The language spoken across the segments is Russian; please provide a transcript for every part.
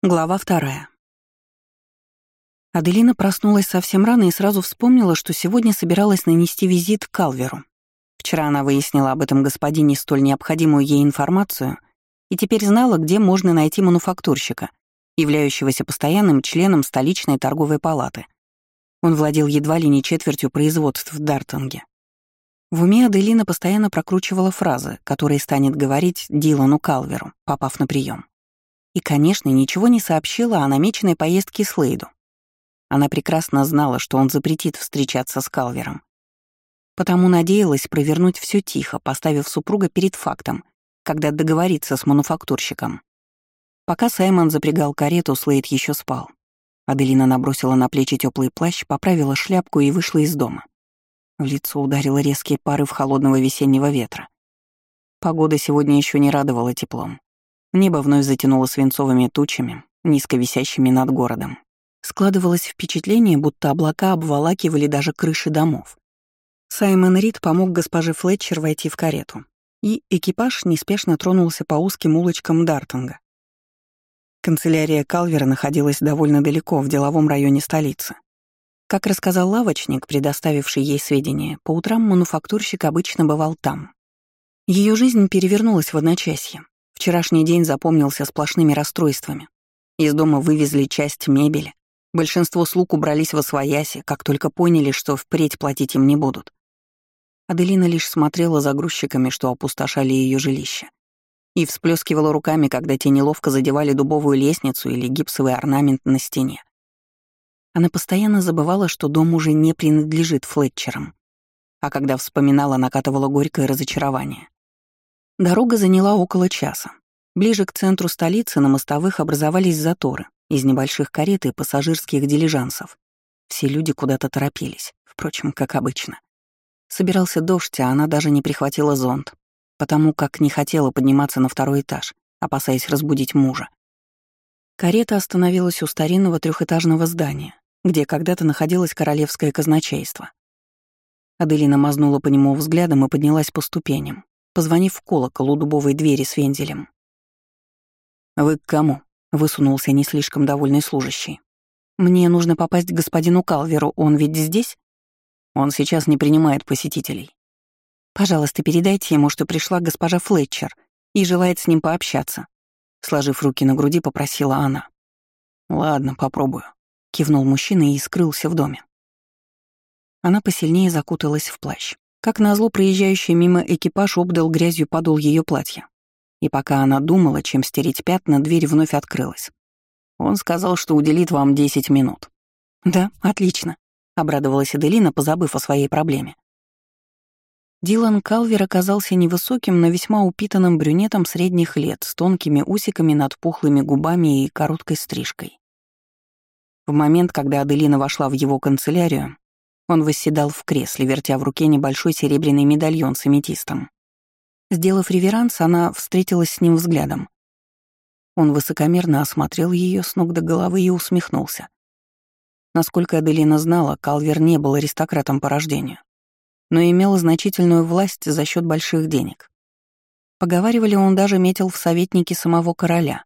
Глава вторая. Аделина проснулась совсем рано и сразу вспомнила, что сегодня собиралась нанести визит к Калверу. Вчера она выяснила об этом господине столь необходимую ей информацию и теперь знала, где можно найти мануфактурщика, являющегося постоянным членом столичной торговой палаты. Он владел едва ли не четвертью производств в Дартанге. В уме Аделина постоянно прокручивала фразы, которые станет говорить Дилану Калверу, попав на прием. И, конечно, ничего не сообщила о намеченной поездке с Лейду. Она прекрасно знала, что он запретит встречаться с Калвером. Потому надеялась провернуть все тихо, поставив супруга перед фактом, когда договориться с мануфактурщиком. Пока Саймон запрягал карету, Слейд еще спал. Аделина набросила на плечи теплый плащ, поправила шляпку и вышла из дома. В лицо ударило резкие пары в холодного весеннего ветра. Погода сегодня еще не радовала теплом. Небо вновь затянуло свинцовыми тучами, низко висящими над городом. Складывалось впечатление, будто облака обволакивали даже крыши домов. Саймон Рид помог госпоже Флетчер войти в карету, и экипаж неспешно тронулся по узким улочкам Дартинга. Канцелярия Калвера находилась довольно далеко, в деловом районе столицы. Как рассказал лавочник, предоставивший ей сведения, по утрам мануфактурщик обычно бывал там. Ее жизнь перевернулась в одночасье. Вчерашний день запомнился сплошными расстройствами. Из дома вывезли часть мебели. Большинство слуг убрались во свояси, как только поняли, что впредь платить им не будут. Аделина лишь смотрела за грузчиками, что опустошали ее жилище. И всплескивала руками, когда те неловко задевали дубовую лестницу или гипсовый орнамент на стене. Она постоянно забывала, что дом уже не принадлежит Флетчерам. А когда вспоминала, накатывала горькое разочарование. Дорога заняла около часа. Ближе к центру столицы на мостовых образовались заторы из небольших карет и пассажирских дилижансов. Все люди куда-то торопились, впрочем, как обычно. Собирался дождь, а она даже не прихватила зонт, потому как не хотела подниматься на второй этаж, опасаясь разбудить мужа. Карета остановилась у старинного трехэтажного здания, где когда-то находилось королевское казначейство. Аделина мазнула по нему взглядом и поднялась по ступеням, позвонив в колокол у дубовой двери с вензелем. «Вы к кому?» — высунулся не слишком довольный служащий. «Мне нужно попасть к господину Калверу, он ведь здесь?» «Он сейчас не принимает посетителей». «Пожалуйста, передайте ему, что пришла госпожа Флетчер и желает с ним пообщаться», — сложив руки на груди, попросила она. «Ладно, попробую», — кивнул мужчина и скрылся в доме. Она посильнее закуталась в плащ. Как назло, проезжающий мимо экипаж обдал грязью подол ее платья. И пока она думала, чем стереть пятна, дверь вновь открылась. Он сказал, что уделит вам 10 минут. «Да, отлично», — обрадовалась Эделина, позабыв о своей проблеме. Дилан Калвер оказался невысоким, но весьма упитанным брюнетом средних лет, с тонкими усиками над пухлыми губами и короткой стрижкой. В момент, когда Аделина вошла в его канцелярию, он восседал в кресле, вертя в руке небольшой серебряный медальон с аметистом. Сделав реверанс, она встретилась с ним взглядом. Он высокомерно осмотрел ее с ног до головы и усмехнулся. Насколько Аделина знала, Калвер не был аристократом по рождению, но имел значительную власть за счет больших денег. Поговаривали, он даже метил в советники самого короля.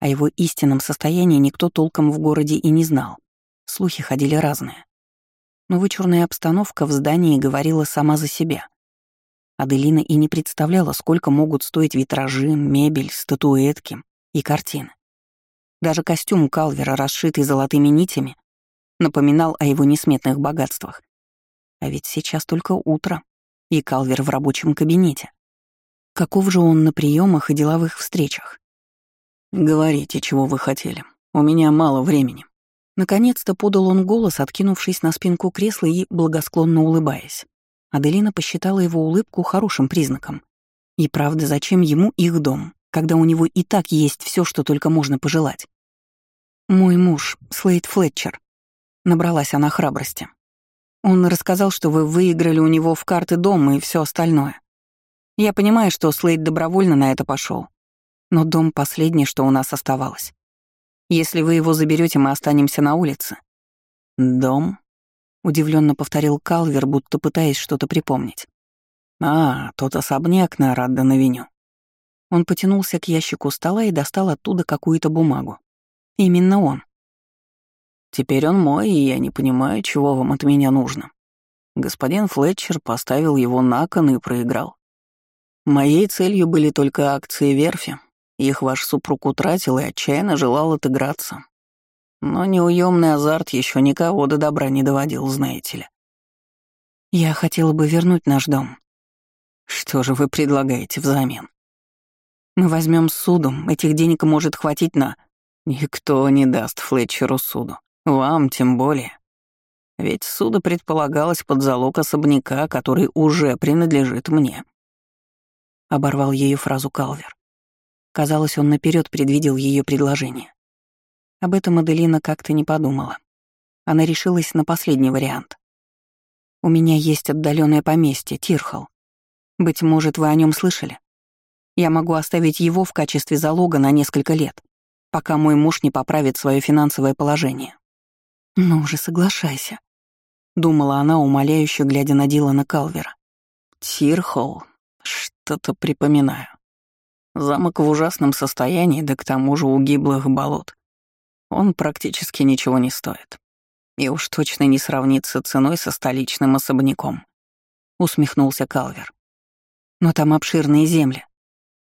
О его истинном состоянии никто толком в городе и не знал. Слухи ходили разные но вычурная обстановка в здании говорила сама за себя. Аделина и не представляла, сколько могут стоить витражи, мебель, статуэтки и картины. Даже костюм Калвера, расшитый золотыми нитями, напоминал о его несметных богатствах. А ведь сейчас только утро, и Калвер в рабочем кабинете. Каков же он на приемах и деловых встречах? «Говорите, чего вы хотели. У меня мало времени», Наконец-то подал он голос, откинувшись на спинку кресла и благосклонно улыбаясь. Аделина посчитала его улыбку хорошим признаком. И правда, зачем ему их дом, когда у него и так есть все, что только можно пожелать? «Мой муж, Слейд Флетчер», — набралась она храбрости. «Он рассказал, что вы выиграли у него в карты дом и все остальное. Я понимаю, что Слейд добровольно на это пошел, но дом — последнее, что у нас оставалось. Если вы его заберете, мы останемся на улице». «Дом?» — удивленно повторил Калвер, будто пытаясь что-то припомнить. «А, тот особняк на Радден-авеню». Он потянулся к ящику стола и достал оттуда какую-то бумагу. Именно он. Теперь он мой, и я не понимаю, чего вам от меня нужно. Господин Флетчер поставил его на кон и проиграл. Моей целью были только акции верфи. Их ваш супруг утратил и отчаянно желал отыграться. Но неуемный азарт еще никого до добра не доводил, знаете ли. Я хотела бы вернуть наш дом. Что же вы предлагаете взамен? Мы возьмем суду, этих денег может хватить на... Никто не даст Флетчеру суду. Вам тем более. Ведь судо предполагалось под залог особняка, который уже принадлежит мне. Оборвал ее фразу Калвер. Казалось, он наперед предвидел ее предложение. Об этом Аделина как-то не подумала. Она решилась на последний вариант. «У меня есть отдаленное поместье, Тирхал. Быть может, вы о нем слышали? Я могу оставить его в качестве залога на несколько лет, пока мой муж не поправит свое финансовое положение. «Ну уже соглашайся», — думала она, умоляюще глядя на Дилана Калвера. «Тирхолл, что-то припоминаю. Замок в ужасном состоянии, да к тому же у гиблых болот. Он практически ничего не стоит. И уж точно не сравнится ценой со столичным особняком», — усмехнулся Калвер. «Но там обширные земли».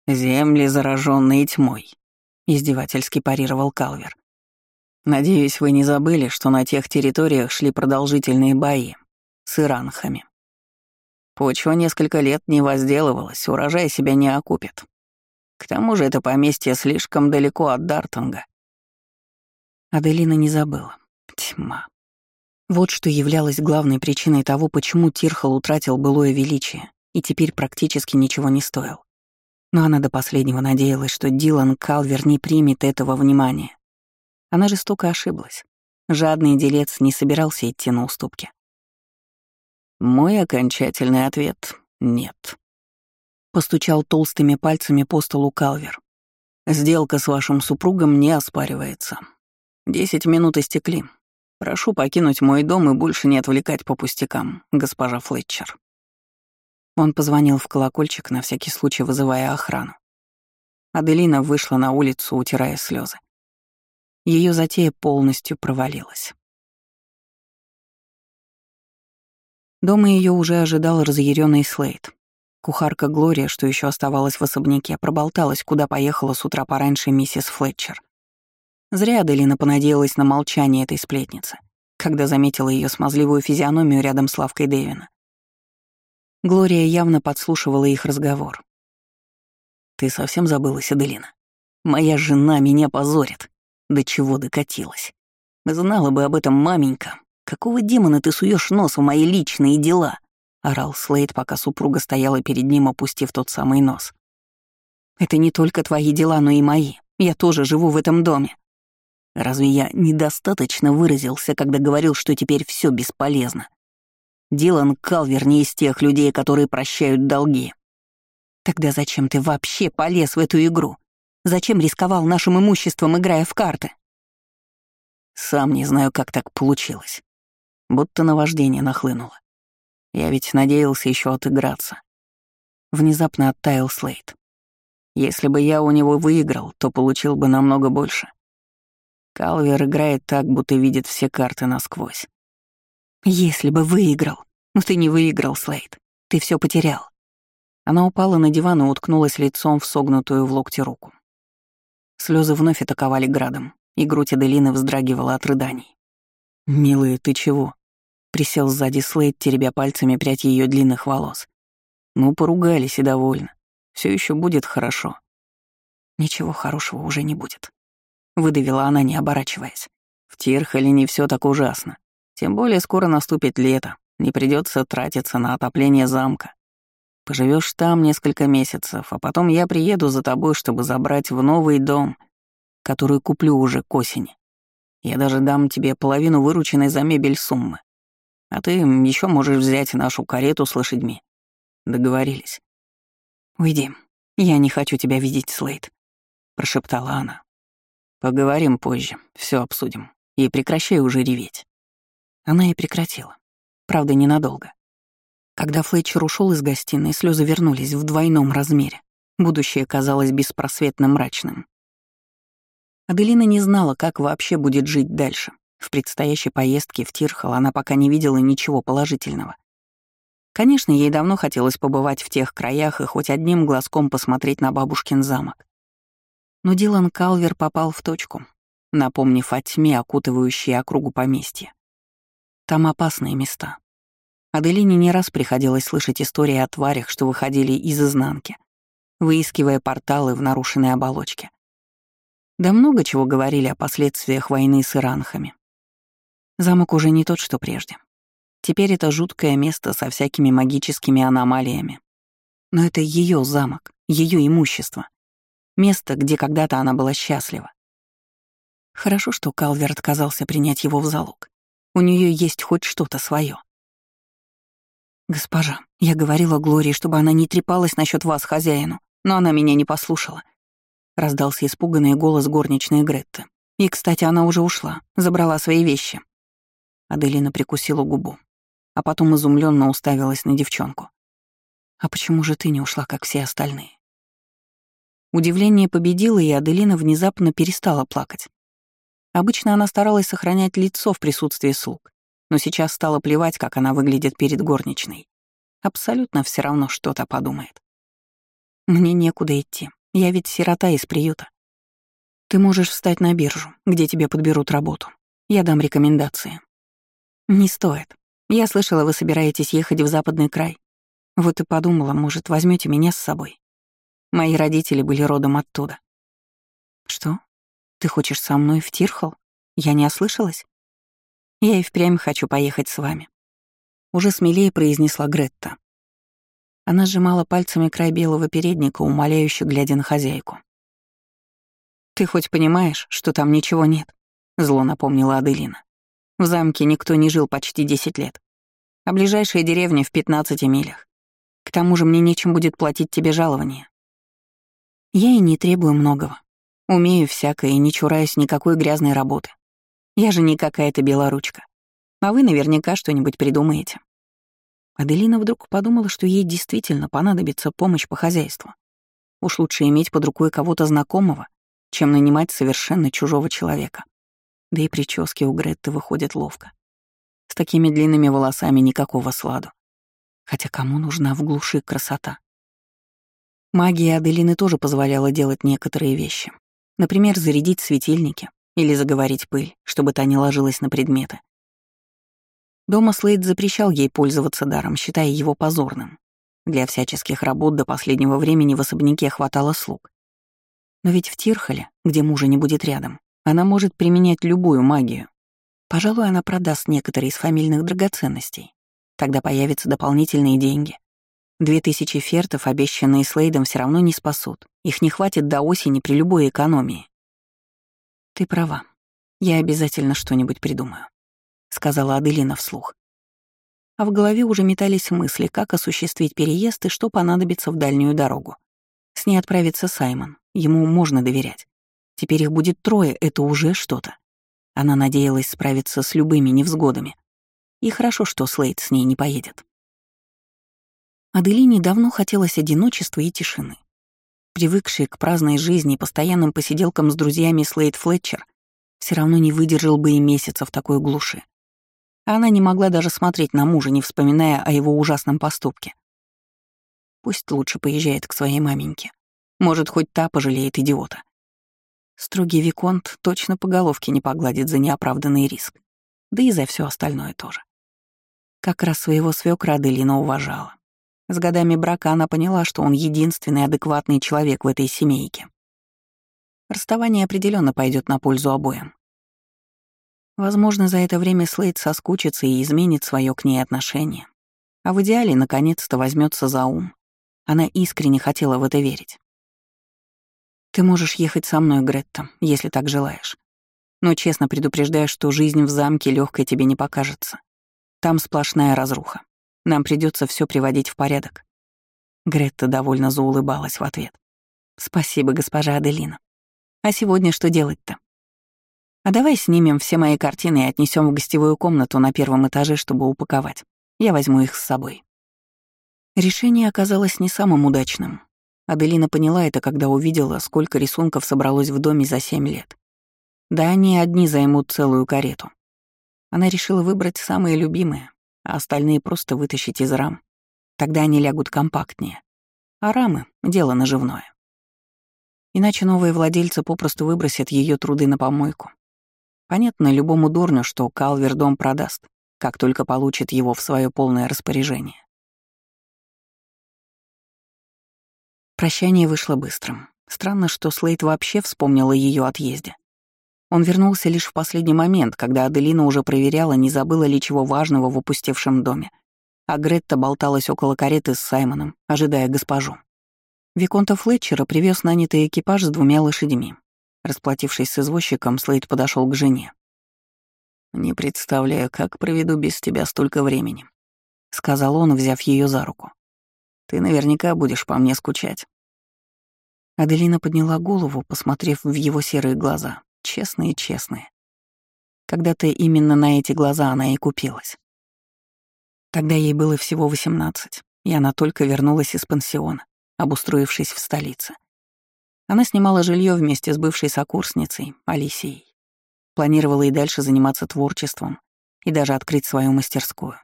«Земли, зараженные тьмой», — издевательски парировал Калвер. Надеюсь, вы не забыли, что на тех территориях шли продолжительные бои с иранхами. Почва несколько лет не возделывалась, урожай себя не окупит. К тому же это поместье слишком далеко от Дартанга. Аделина не забыла. Тьма. Вот что являлось главной причиной того, почему Тирхал утратил былое величие и теперь практически ничего не стоил. Но она до последнего надеялась, что Дилан Калвер не примет этого внимания она жестоко ошиблась. Жадный делец не собирался идти на уступки. Мой окончательный ответ — нет. Постучал толстыми пальцами по столу Калвер. Сделка с вашим супругом не оспаривается. Десять минут истекли. Прошу покинуть мой дом и больше не отвлекать по пустякам, госпожа Флетчер. Он позвонил в колокольчик, на всякий случай вызывая охрану. Аделина вышла на улицу, утирая слезы ее затея полностью провалилась. Дома ее уже ожидал разъяренный Слейд. Кухарка Глория, что еще оставалась в особняке, проболталась, куда поехала с утра пораньше миссис Флетчер. Зря Аделина понадеялась на молчание этой сплетницы, когда заметила ее смазливую физиономию рядом с лавкой Дэвина. Глория явно подслушивала их разговор. «Ты совсем забылась, Аделина? Моя жена меня позорит. До чего докатилась. Знала бы об этом маменька. Какого демона ты суешь нос в мои личные дела? Орал Слейд, пока супруга стояла перед ним, опустив тот самый нос. Это не только твои дела, но и мои. Я тоже живу в этом доме. Разве я недостаточно выразился, когда говорил, что теперь все бесполезно? Дилан Калвер не из тех людей, которые прощают долги. Тогда зачем ты вообще полез в эту игру? Зачем рисковал нашим имуществом, играя в карты? Сам не знаю, как так получилось. Будто наваждение нахлынуло. Я ведь надеялся еще отыграться. Внезапно оттаял Слейд. Если бы я у него выиграл, то получил бы намного больше. Калвер играет так, будто видит все карты насквозь. Если бы выиграл. Но ты не выиграл, Слейд. Ты все потерял. Она упала на диван и уткнулась лицом в согнутую в локте руку. Слезы вновь атаковали градом, и грудь Аделины вздрагивала от рыданий. «Милая, ты чего?» Присел сзади Слейд, теребя пальцами прядь ее длинных волос. «Ну, поругались и довольны. Все еще будет хорошо». «Ничего хорошего уже не будет», — выдавила она, не оборачиваясь. «В Тирхале не все так ужасно. Тем более скоро наступит лето, не придется тратиться на отопление замка. Поживешь там несколько месяцев, а потом я приеду за тобой, чтобы забрать в новый дом, который куплю уже к осени. Я даже дам тебе половину вырученной за мебель суммы. А ты еще можешь взять нашу карету с лошадьми. Договорились. «Уйди. Я не хочу тебя видеть, Слейд», — прошептала она. «Поговорим позже, все обсудим. И прекращай уже реветь». Она и прекратила. Правда, ненадолго. Когда Флетчер ушел из гостиной, слезы вернулись в двойном размере. Будущее казалось беспросветно мрачным. Аделина не знала, как вообще будет жить дальше. В предстоящей поездке в Тирхал она пока не видела ничего положительного. Конечно, ей давно хотелось побывать в тех краях и хоть одним глазком посмотреть на бабушкин замок. Но Дилан Калвер попал в точку, напомнив о тьме, окутывающей округу поместья. Там опасные места. Аделине не раз приходилось слышать истории о тварях, что выходили из изнанки, выискивая порталы в нарушенной оболочке. Да много чего говорили о последствиях войны с иранхами. Замок уже не тот, что прежде. Теперь это жуткое место со всякими магическими аномалиями. Но это ее замок, ее имущество. Место, где когда-то она была счастлива. Хорошо, что Калвер отказался принять его в залог. У нее есть хоть что-то свое. «Госпожа, я говорила Глории, чтобы она не трепалась насчет вас, хозяину, но она меня не послушала. — раздался испуганный голос горничной Гретты. «И, кстати, она уже ушла, забрала свои вещи». Аделина прикусила губу, а потом изумленно уставилась на девчонку. «А почему же ты не ушла, как все остальные?» Удивление победило, и Аделина внезапно перестала плакать. Обычно она старалась сохранять лицо в присутствии слуг, но сейчас стало плевать, как она выглядит перед горничной. Абсолютно все равно что-то подумает. «Мне некуда идти», я ведь сирота из приюта. Ты можешь встать на биржу, где тебе подберут работу. Я дам рекомендации. Не стоит. Я слышала, вы собираетесь ехать в западный край. Вот и подумала, может, возьмете меня с собой. Мои родители были родом оттуда. Что? Ты хочешь со мной в Тирхол? Я не ослышалась? Я и впрямь хочу поехать с вами. Уже смелее произнесла Гретта. Она сжимала пальцами край белого передника, умоляюще глядя на хозяйку. «Ты хоть понимаешь, что там ничего нет?» — зло напомнила Аделина. «В замке никто не жил почти десять лет, а ближайшая деревня в пятнадцати милях. К тому же мне нечем будет платить тебе жалование. Я и не требую многого. Умею всякое и не чураюсь никакой грязной работы. Я же не какая-то белоручка. А вы наверняка что-нибудь придумаете. Аделина вдруг подумала, что ей действительно понадобится помощь по хозяйству. Уж лучше иметь под рукой кого-то знакомого, чем нанимать совершенно чужого человека. Да и прически у Гретты выходят ловко. С такими длинными волосами никакого сладу. Хотя кому нужна в глуши красота? Магия Аделины тоже позволяла делать некоторые вещи. Например, зарядить светильники или заговорить пыль, чтобы та не ложилась на предметы. Дома Слейд запрещал ей пользоваться даром, считая его позорным. Для всяческих работ до последнего времени в особняке хватало слуг. Но ведь в Тирхоле, где мужа не будет рядом, она может применять любую магию. Пожалуй, она продаст некоторые из фамильных драгоценностей. Тогда появятся дополнительные деньги. Две тысячи фертов, обещанные Слейдом, все равно не спасут. Их не хватит до осени при любой экономии. Ты права. Я обязательно что-нибудь придумаю сказала Аделина вслух. А в голове уже метались мысли, как осуществить переезд и что понадобится в дальнюю дорогу. С ней отправится Саймон, ему можно доверять. Теперь их будет трое, это уже что-то. Она надеялась справиться с любыми невзгодами. И хорошо, что Слейд с ней не поедет. Аделине давно хотелось одиночества и тишины. Привыкший к праздной жизни и постоянным посиделкам с друзьями Слейд Флетчер все равно не выдержал бы и месяца в такой глуши. Она не могла даже смотреть на мужа, не вспоминая о его ужасном поступке. Пусть лучше поезжает к своей маменьке. Может, хоть та пожалеет идиота. Строгий Виконт точно по головке не погладит за неоправданный риск. Да и за все остальное тоже. Как раз своего свекра Аделина уважала. С годами брака она поняла, что он единственный адекватный человек в этой семейке. Расставание определенно пойдет на пользу обоим. Возможно, за это время Слейд соскучится и изменит свое к ней отношение. А в идеале, наконец-то, возьмется за ум. Она искренне хотела в это верить. «Ты можешь ехать со мной, Гретта, если так желаешь. Но честно предупреждаю, что жизнь в замке легкой тебе не покажется. Там сплошная разруха. Нам придется все приводить в порядок». Гретта довольно заулыбалась в ответ. «Спасибо, госпожа Аделина. А сегодня что делать-то?» А давай снимем все мои картины и отнесем в гостевую комнату на первом этаже, чтобы упаковать. Я возьму их с собой. Решение оказалось не самым удачным. Аделина поняла это, когда увидела, сколько рисунков собралось в доме за семь лет. Да они одни займут целую карету. Она решила выбрать самые любимые, а остальные просто вытащить из рам. Тогда они лягут компактнее. А рамы — дело наживное. Иначе новые владельцы попросту выбросят ее труды на помойку. Понятно любому дурню, что Калвер дом продаст, как только получит его в свое полное распоряжение. Прощание вышло быстрым. Странно, что Слейд вообще вспомнил о ее отъезде. Он вернулся лишь в последний момент, когда Аделина уже проверяла, не забыла ли чего важного в опустевшем доме. А Гретта болталась около кареты с Саймоном, ожидая госпожу. Виконта Флетчера привез нанятый экипаж с двумя лошадьми. Расплатившись с извозчиком, Слейд подошел к жене. «Не представляю, как проведу без тебя столько времени», — сказал он, взяв ее за руку. «Ты наверняка будешь по мне скучать». Аделина подняла голову, посмотрев в его серые глаза. Честные-честные. Когда-то именно на эти глаза она и купилась. Тогда ей было всего восемнадцать, и она только вернулась из пансиона, обустроившись в столице. Она снимала жилье вместе с бывшей сокурсницей, Алисией. Планировала и дальше заниматься творчеством и даже открыть свою мастерскую.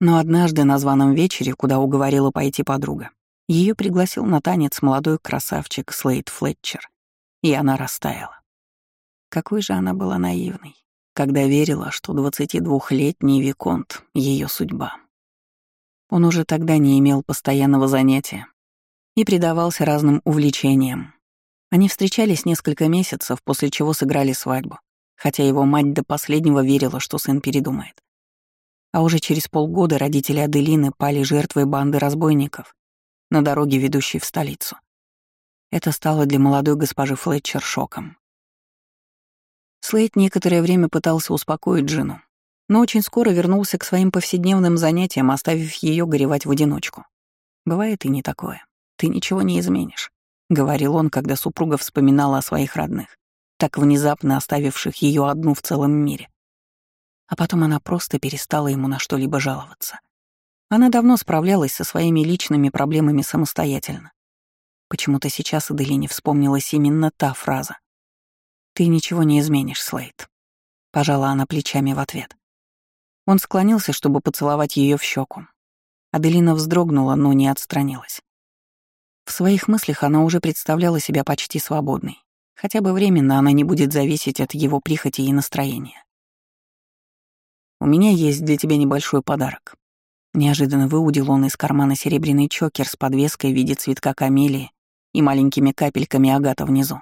Но однажды на званом вечере, куда уговорила пойти подруга, ее пригласил на танец молодой красавчик Слейд Флетчер, и она растаяла. Какой же она была наивной, когда верила, что 22-летний Виконт — ее судьба. Он уже тогда не имел постоянного занятия и предавался разным увлечениям. Они встречались несколько месяцев, после чего сыграли свадьбу, хотя его мать до последнего верила, что сын передумает. А уже через полгода родители Аделины пали жертвой банды разбойников на дороге, ведущей в столицу. Это стало для молодой госпожи Флетчер шоком. Слейд некоторое время пытался успокоить Джину, но очень скоро вернулся к своим повседневным занятиям, оставив ее горевать в одиночку. «Бывает и не такое. Ты ничего не изменишь», — говорил он, когда супруга вспоминала о своих родных, так внезапно оставивших ее одну в целом мире. А потом она просто перестала ему на что-либо жаловаться. Она давно справлялась со своими личными проблемами самостоятельно. Почему-то сейчас Аделине вспомнилась именно та фраза. «Ты ничего не изменишь, Слейд», — пожала она плечами в ответ. Он склонился, чтобы поцеловать ее в щеку. Аделина вздрогнула, но не отстранилась. В своих мыслях она уже представляла себя почти свободной. Хотя бы временно она не будет зависеть от его прихоти и настроения. «У меня есть для тебя небольшой подарок». Неожиданно выудил он из кармана серебряный чокер с подвеской в виде цветка камелии и маленькими капельками агата внизу.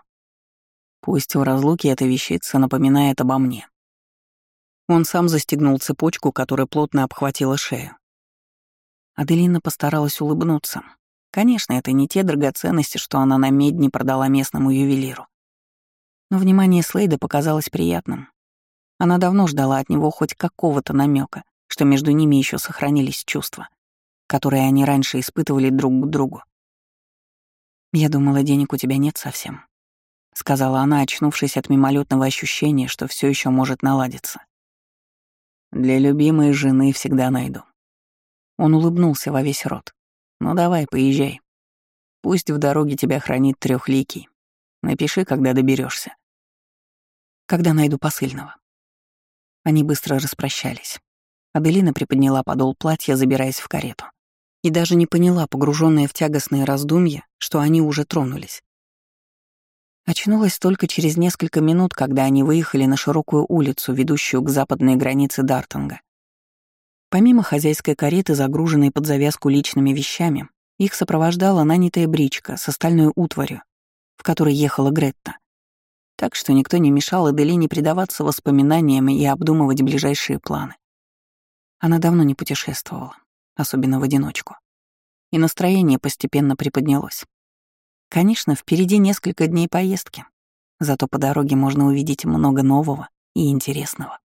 Пусть в разлуке эта вещица напоминает обо мне. Он сам застегнул цепочку, которая плотно обхватила шею. Аделина постаралась улыбнуться. Конечно, это не те драгоценности, что она на медне продала местному ювелиру. Но внимание Слейда показалось приятным. Она давно ждала от него хоть какого-то намека, что между ними еще сохранились чувства, которые они раньше испытывали друг к другу. «Я думала, денег у тебя нет совсем», — сказала она, очнувшись от мимолетного ощущения, что все еще может наладиться. «Для любимой жены всегда найду». Он улыбнулся во весь рот. «Ну давай, поезжай. Пусть в дороге тебя хранит трехликий. Напиши, когда доберешься. Когда найду посыльного». Они быстро распрощались. Аделина приподняла подол платья, забираясь в карету. И даже не поняла, погруженная в тягостные раздумья, что они уже тронулись. Очнулась только через несколько минут, когда они выехали на широкую улицу, ведущую к западной границе Дартинга. Помимо хозяйской кареты, загруженной под завязку личными вещами, их сопровождала нанятая бричка с остальной утварью, в которой ехала Гретта. Так что никто не мешал Аделине предаваться воспоминаниям и обдумывать ближайшие планы. Она давно не путешествовала, особенно в одиночку. И настроение постепенно приподнялось. Конечно, впереди несколько дней поездки, зато по дороге можно увидеть много нового и интересного.